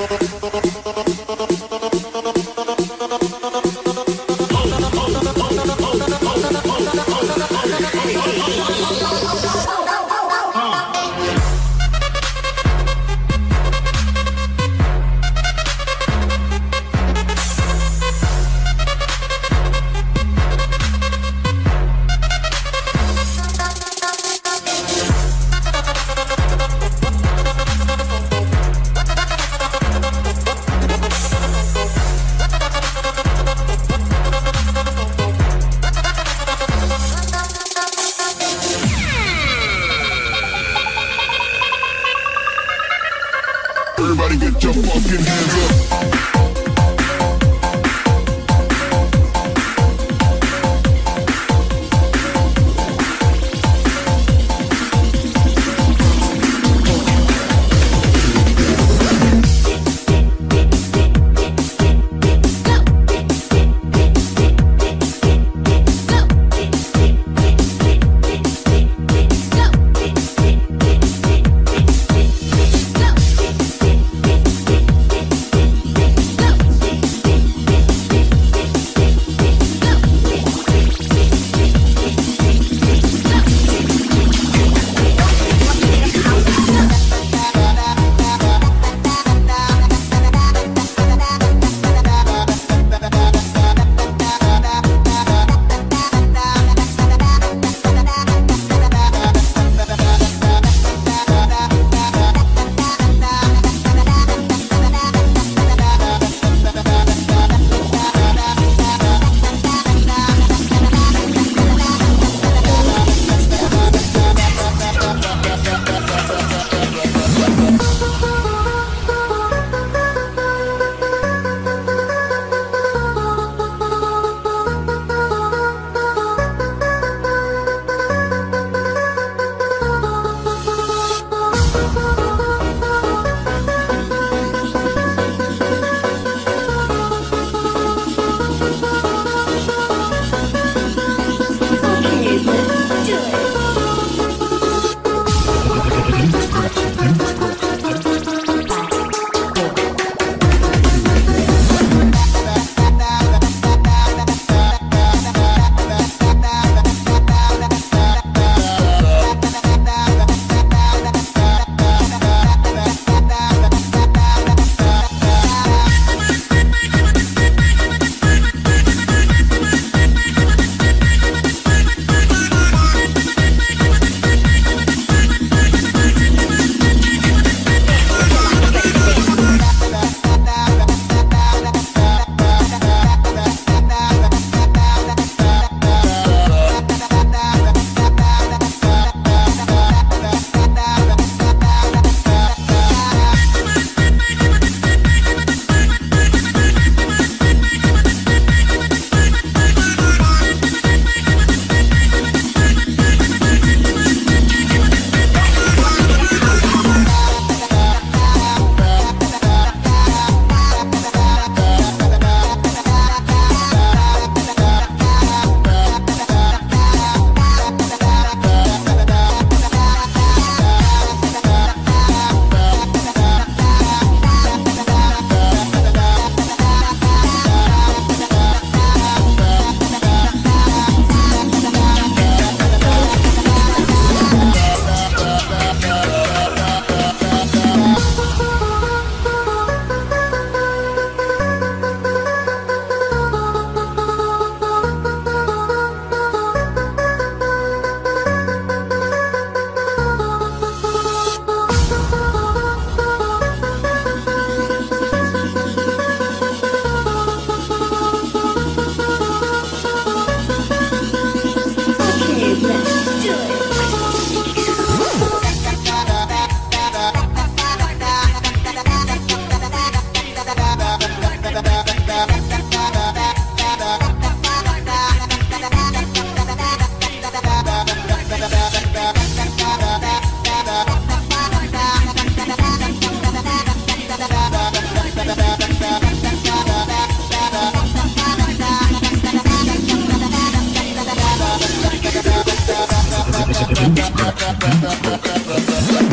Thank you. Thank you.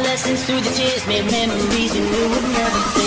lessons through the tears, made memories and knew would never.